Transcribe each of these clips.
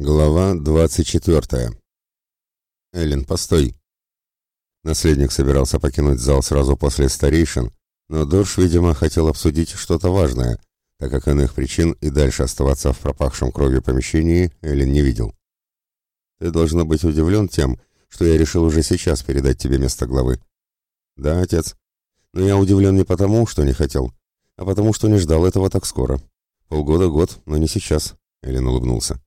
Глава 24. Эллен, постой. Наследник собирался покинуть зал сразу после старейшин, но Дорш, видимо, хотел обсудить что-то важное, так как иных причин и дальше оставаться в пропахшем кровью помещении Эллен не видел. Ты должна быть удивлен тем, что я решил уже сейчас передать тебе место главы. Да, отец. Но я удивлен не потому, что не хотел, а потому, что не ждал этого так скоро. Полгода-год, но не сейчас, Эллен улыбнулся.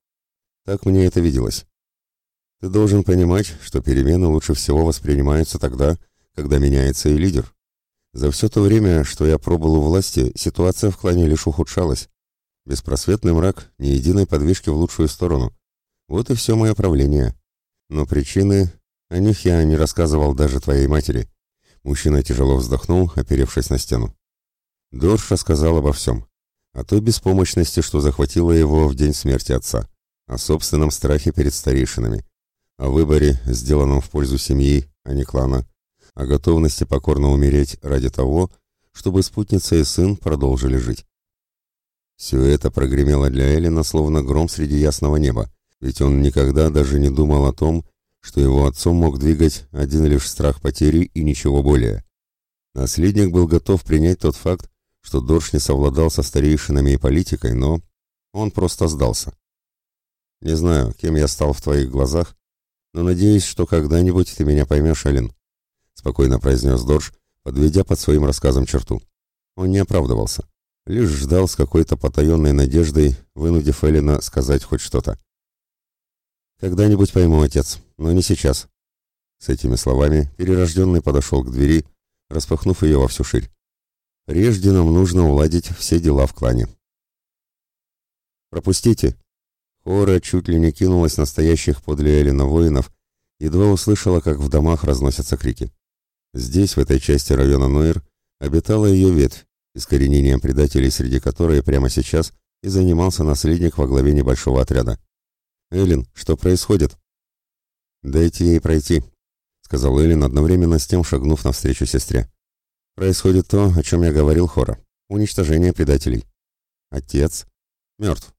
Так мне это виделось. Ты должен понимать, что перемены лучше всего воспринимаются тогда, когда меняется и лидер. За все то время, что я пробыл у власти, ситуация в клане лишь ухудшалась. Беспросветный мрак, ни единой подвижки в лучшую сторону. Вот и все мое правление. Но причины... О них я не рассказывал даже твоей матери. Мужчина тяжело вздохнул, оперевшись на стену. Дорш рассказал обо всем. О той беспомощности, что захватила его в день смерти отца о собственном страхе перед старейшинами, о выборе, сделанном в пользу семьи, а не клана, о готовности покорно умереть ради того, чтобы спутница и сын продолжили жить. Все это прогремело для Эллина словно гром среди ясного неба, ведь он никогда даже не думал о том, что его отцом мог двигать один лишь страх потери и ничего более. Наследник был готов принять тот факт, что Дорш не совладал со старейшинами и политикой, но он просто сдался. Не знаю, кем я стал в твоих глазах, но надеюсь, что когда-нибудь ты меня поймешь, Эллен», — спокойно произнес Дорж, подведя под своим рассказом черту. Он не оправдывался, лишь ждал с какой-то потаенной надеждой, вынудив Эллена сказать хоть что-то. «Когда-нибудь пойму, отец, но не сейчас». С этими словами перерожденный подошел к двери, распахнув ее во всю ширь. «Прежде нам нужно уладить все дела в клане». «Пропустите!» Хора чуть ли не кинулась настоящих подле Эллина воинов, едва услышала, как в домах разносятся крики. Здесь, в этой части района Нойер, обитала ее ветвь, искоренением предателей, среди которой прямо сейчас и занимался наследник во главе небольшого отряда. «Эллин, что происходит?» «Дайте ей пройти», — сказал Эллин, одновременно с тем шагнув навстречу сестре. «Происходит то, о чем я говорил Хора. Уничтожение предателей. Отец мертв.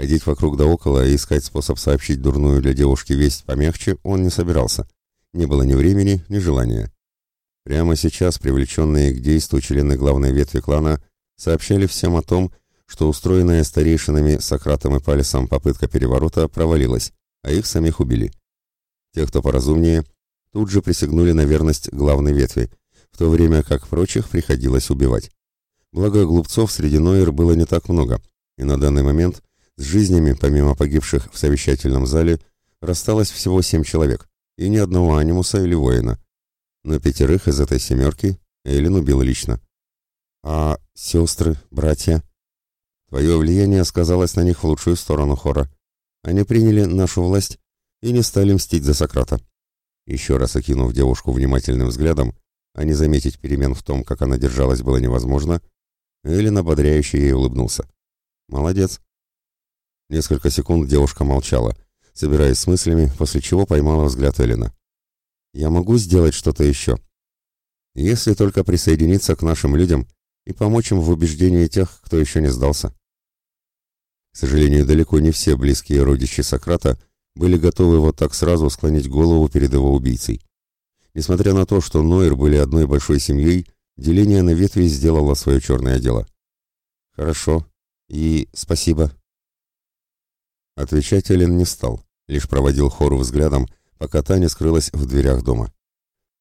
Ходить вокруг да около и искать способ сообщить дурную для девушки весть помягче он не собирался. Не было ни времени, ни желания. Прямо сейчас привлеченные к действию члены главной ветви клана сообщали всем о том, что устроенная старейшинами Сократом и Палисом попытка переворота провалилась, а их самих убили. Те, кто поразумнее, тут же присягнули на верность главной ветви, в то время как прочих приходилось убивать. Благо глупцов среди Нойер было не так много, и на данный момент с жизнями, помимо погибших в совещательном зале, рассталось всего семь человек, и ни одного анимуса или воина. Но пятерых из этой семерки Эйлин убил лично. А сестры, братья? Твое влияние сказалось на них в лучшую сторону хора. Они приняли нашу власть и не стали мстить за Сократа. Еще раз окинув девушку внимательным взглядом, а не заметить перемен в том, как она держалась, было невозможно, Эллен ободряюще ей улыбнулся. «Молодец. Несколько секунд девушка молчала, собираясь с мыслями, после чего поймала взгляд Эллина. «Я могу сделать что-то еще?» «Если только присоединиться к нашим людям и помочь им в убеждении тех, кто еще не сдался». К сожалению, далеко не все близкие родичи Сократа были готовы вот так сразу склонить голову перед его убийцей. Несмотря на то, что Нойер были одной большой семьей, деление на ветви сделало свое черное дело. «Хорошо. И спасибо», Отвечать Эллен не стал, лишь проводил хору взглядом, пока та не скрылась в дверях дома.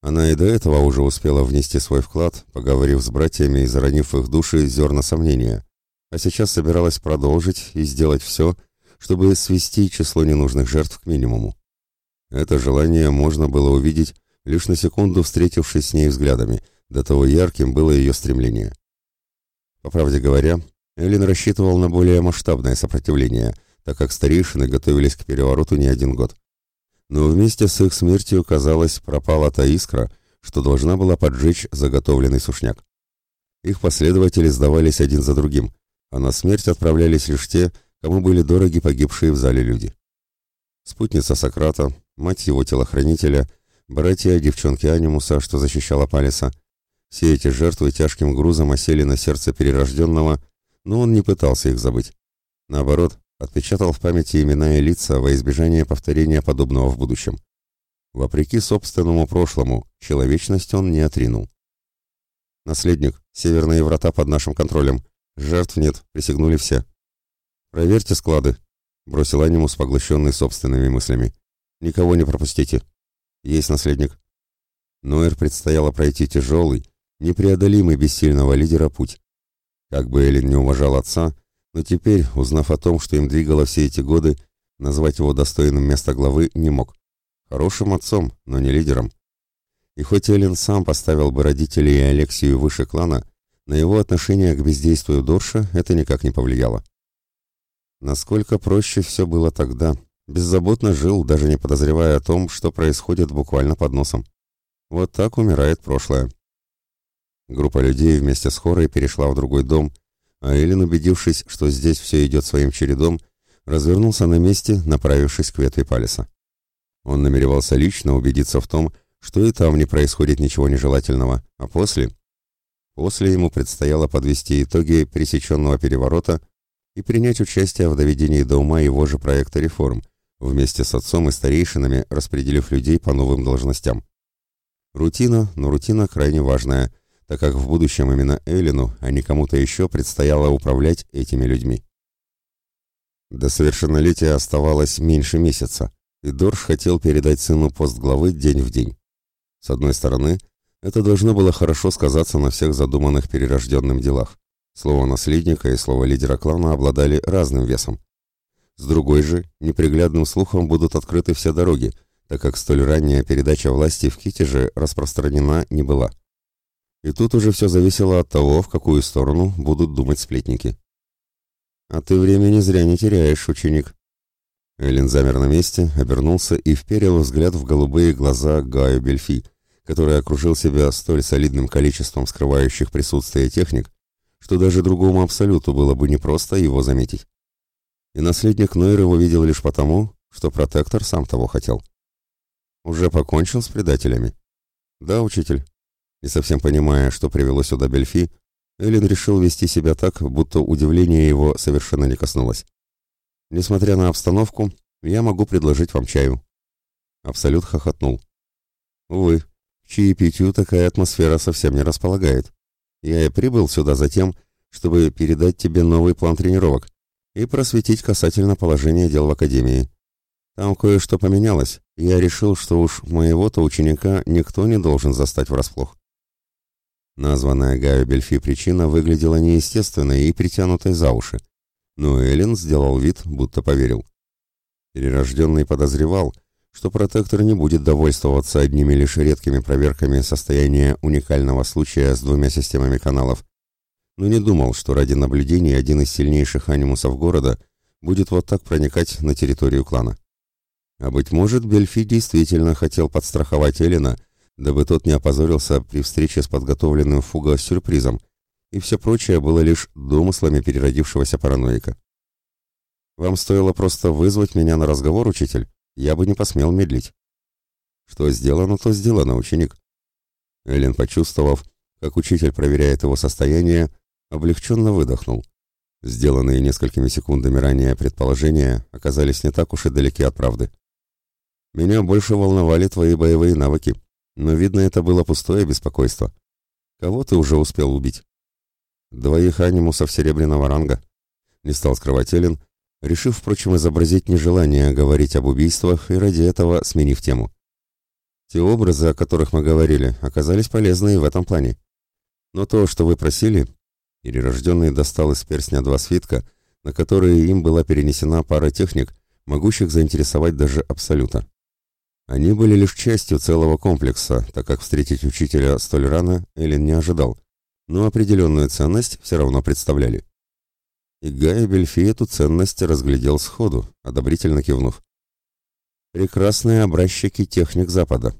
Она и до этого уже успела внести свой вклад, поговорив с братьями и заронив в их души зерна сомнения, а сейчас собиралась продолжить и сделать все, чтобы свести число ненужных жертв к минимуму. Это желание можно было увидеть, лишь на секунду встретившись с ней взглядами, до того ярким было ее стремление. По правде говоря, Эллен рассчитывал на более масштабное сопротивление – так как старейшины готовились к перевороту не один год. Но вместе с их смертью, казалось, пропала та искра, что должна была поджечь заготовленный сушняк. Их последователи сдавались один за другим, а на смерть отправлялись лишь те, кому были дороги погибшие в зале люди. Спутница Сократа, мать его телохранителя, братья девчонки Анимуса, что защищала Палиса. Все эти жертвы тяжким грузом осели на сердце перерожденного, но он не пытался их забыть. Наоборот, отпечатал в памяти имена и лица во избежание повторения подобного в будущем. Вопреки собственному прошлому, человечность он не отринул. «Наследник, северные врата под нашим контролем. Жертв нет, присягнули все». «Проверьте склады», — бросил Анимус, поглощенный собственными мыслями. «Никого не пропустите». «Есть наследник». Ноэр предстояло пройти тяжелый, непреодолимый без сильного лидера путь. Как бы Эллен не уважал отца, но теперь, узнав о том, что им двигало все эти годы, назвать его достойным места главы не мог. Хорошим отцом, но не лидером. И хоть Эллен сам поставил бы родителей и Алексию выше клана, на его отношение к бездействию Дорша это никак не повлияло. Насколько проще все было тогда. Беззаботно жил, даже не подозревая о том, что происходит буквально под носом. Вот так умирает прошлое. Группа людей вместе с Хорой перешла в другой дом, а Эллен, убедившись, что здесь все идет своим чередом, развернулся на месте, направившись к ветви Палиса. Он намеревался лично убедиться в том, что и там не происходит ничего нежелательного, а после... После ему предстояло подвести итоги пересеченного переворота и принять участие в доведении до ума его же проекта реформ, вместе с отцом и старейшинами распределив людей по новым должностям. Рутина, но рутина крайне важная, так как в будущем именно Эллину, а не кому-то еще предстояло управлять этими людьми. До совершеннолетия оставалось меньше месяца, и Дорж хотел передать сыну пост главы день в день. С одной стороны, это должно было хорошо сказаться на всех задуманных перерожденным делах. Слово наследника и слово лидера клана обладали разным весом. С другой же, неприглядным слухом будут открыты все дороги, так как столь ранняя передача власти в Китеже распространена не была. И тут уже все зависело от того, в какую сторону будут думать сплетники. «А ты времени зря не теряешь, ученик». Эллен замер на месте, обернулся и вперил взгляд в голубые глаза Гаю Бельфи, который окружил себя столь солидным количеством скрывающих присутствие техник, что даже другому абсолюту было бы непросто его заметить. И наследник Нойр его видел лишь потому, что протектор сам того хотел. «Уже покончил с предателями?» «Да, учитель». Не совсем понимая, что привело сюда Бельфи, Эллен решил вести себя так, будто удивление его совершенно не коснулось. «Несмотря на обстановку, я могу предложить вам чаю». Абсолют хохотнул. «Увы, чаепитию такая атмосфера совсем не располагает. Я и прибыл сюда за тем, чтобы передать тебе новый план тренировок и просветить касательно положения дел в Академии. Там кое-что поменялось, и я решил, что уж моего-то ученика никто не должен застать врасплох. Названная Гаю Бельфи причина выглядела неестественной и притянутой за уши, но Эллен сделал вид, будто поверил. Перерожденный подозревал, что протектор не будет довольствоваться одними лишь редкими проверками состояния уникального случая с двумя системами каналов, но не думал, что ради наблюдений один из сильнейших анимусов города будет вот так проникать на территорию клана. А быть может, Бельфи действительно хотел подстраховать Эллина дабы тот не опозорился при встрече с подготовленным фуга сюрпризом, и все прочее было лишь домыслами переродившегося параноика. «Вам стоило просто вызвать меня на разговор, учитель, я бы не посмел медлить». «Что сделано, то сделано, ученик». Эллен, почувствовав, как учитель проверяет его состояние, облегченно выдохнул. Сделанные несколькими секундами ранее предположения оказались не так уж и далеки от правды. «Меня больше волновали твои боевые навыки», но, видно, это было пустое беспокойство. Кого ты уже успел убить? Двоих анимусов серебряного ранга. Не стал скрывать Эллен, решив, впрочем, изобразить нежелание говорить об убийствах и ради этого сменив тему. Те образы, о которых мы говорили, оказались полезны и в этом плане. Но то, что вы просили, перерожденный достал из перстня два свитка, на которые им была перенесена пара техник, могущих заинтересовать даже Абсолюта. Они были лишь частью целого комплекса, так как встретить учителя столь рано Эллен не ожидал, но определенную ценность все равно представляли. И Гай Бельфи эту ценность разглядел сходу, одобрительно кивнув. Прекрасные образчики техник Запада.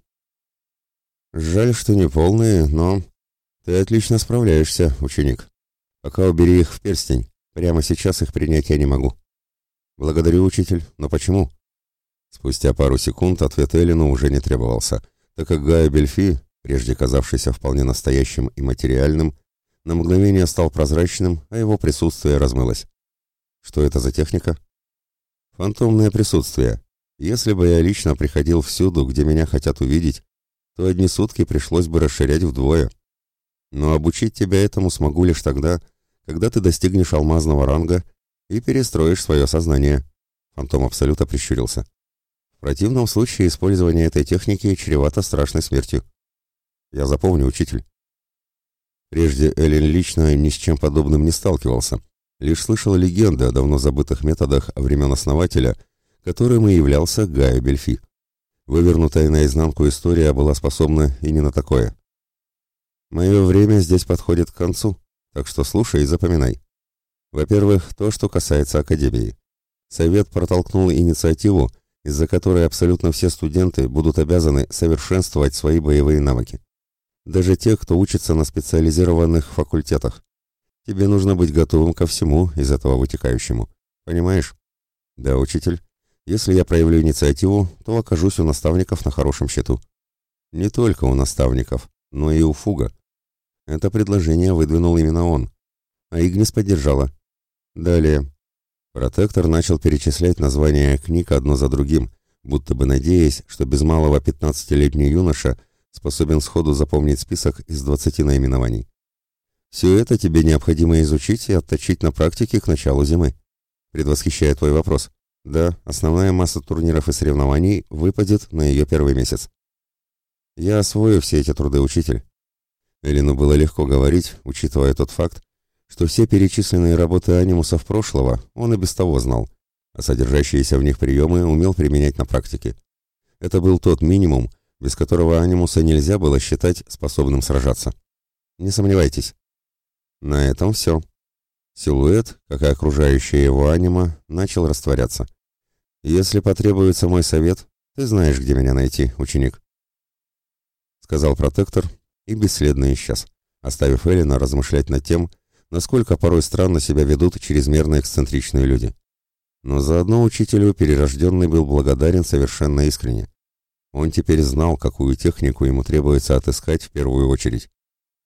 Жаль, что не полные, но... Ты отлично справляешься, ученик. Пока убери их в перстень. Прямо сейчас их принять я не могу. Благодарю, учитель, но почему? Спустя пару секунд ответ Эллину уже не требовался, так как Гая Бельфи, прежде казавшийся вполне настоящим и материальным, на мгновение стал прозрачным, а его присутствие размылось. Что это за техника? Фантомное присутствие. Если бы я лично приходил всюду, где меня хотят увидеть, то одни сутки пришлось бы расширять вдвое. Но обучить тебя этому смогу лишь тогда, когда ты достигнешь алмазного ранга и перестроишь свое сознание. Фантом Абсолюта прищурился. В противном случае использование этой техники чревато страшной смертью. Я запомню, учитель. Прежде Эллен лично ни с чем подобным не сталкивался, лишь слышал легенды о давно забытых методах времен основателя, которым и являлся Гайо Бельфи. Вывернутая наизнанку история была способна и не на такое. Мое время здесь подходит к концу, так что слушай и запоминай. Во-первых, то, что касается Академии. Совет протолкнул инициативу, из-за которой абсолютно все студенты будут обязаны совершенствовать свои боевые навыки. Даже те, кто учится на специализированных факультетах. Тебе нужно быть готовым ко всему из этого вытекающему. Понимаешь? Да, учитель. Если я проявлю инициативу, то окажусь у наставников на хорошем счету. Не только у наставников, но и у Фуга. Это предложение выдвинул именно он. А Игнис поддержала. Далее. Протектор начал перечислять названия книг одно за другим, будто бы надеясь, что без малого 15-летний юноша способен сходу запомнить список из 20 наименований. Все это тебе необходимо изучить и отточить на практике к началу зимы. Предвосхищая твой вопрос. Да, основная масса турниров и соревнований выпадет на ее первый месяц. Я освою все эти труды, учитель. Элину было легко говорить, учитывая тот факт, что все перечисленные работы анимусов прошлого он и без того знал, а содержащиеся в них приемы умел применять на практике. Это был тот минимум, без которого анимуса нельзя было считать способным сражаться. Не сомневайтесь. На этом все. Силуэт, как и окружающая его анима, начал растворяться. «Если потребуется мой совет, ты знаешь, где меня найти, ученик», — сказал протектор и бесследно исчез, оставив Эллина размышлять над тем, насколько порой странно себя ведут чрезмерно эксцентричные люди. Но заодно учителю перерожденный был благодарен совершенно искренне. Он теперь знал, какую технику ему требуется отыскать в первую очередь.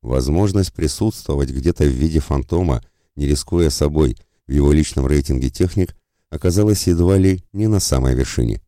Возможность присутствовать где-то в виде фантома, не рискуя собой, в его личном рейтинге техник, оказалась едва ли не на самой вершине.